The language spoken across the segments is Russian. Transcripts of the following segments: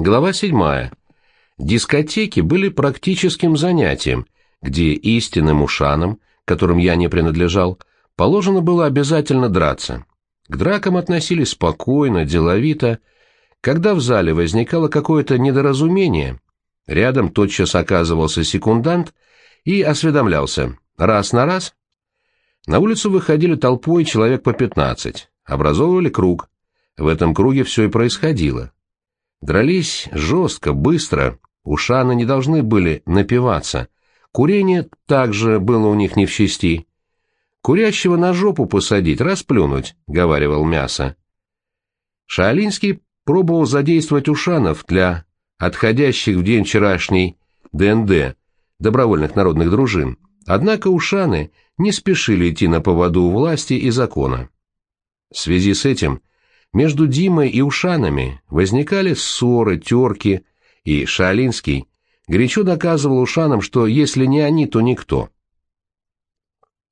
Глава 7. Дискотеки были практическим занятием, где истинным ушанам, которым я не принадлежал, положено было обязательно драться. К дракам относились спокойно, деловито. Когда в зале возникало какое-то недоразумение, рядом тотчас оказывался секундант и осведомлялся раз на раз. На улицу выходили толпой человек по пятнадцать, образовывали круг. В этом круге все и происходило. Дрались жестко, быстро, ушаны не должны были напиваться. Курение также было у них не в чести. «Курящего на жопу посадить, расплюнуть», — говаривал мясо. Шаолинский пробовал задействовать ушанов для отходящих в день вчерашний ДНД, добровольных народных дружин, однако ушаны не спешили идти на поводу у власти и закона. В связи с этим между Димой и Ушанами возникали ссоры, терки, и Шалинский горячо доказывал Ушанам, что если не они, то никто.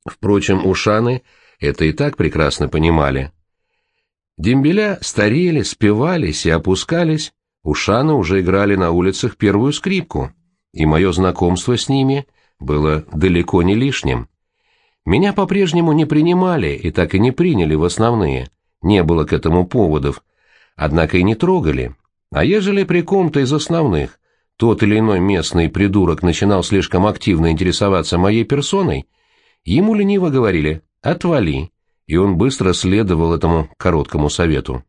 Впрочем, Ушаны это и так прекрасно понимали. Дембеля старели, спивались и опускались, Ушаны уже играли на улицах первую скрипку, и мое знакомство с ними было далеко не лишним. Меня по-прежнему не принимали и так и не приняли в основные – не было к этому поводов, однако и не трогали. А ежели при ком-то из основных тот или иной местный придурок начинал слишком активно интересоваться моей персоной, ему лениво говорили «отвали», и он быстро следовал этому короткому совету.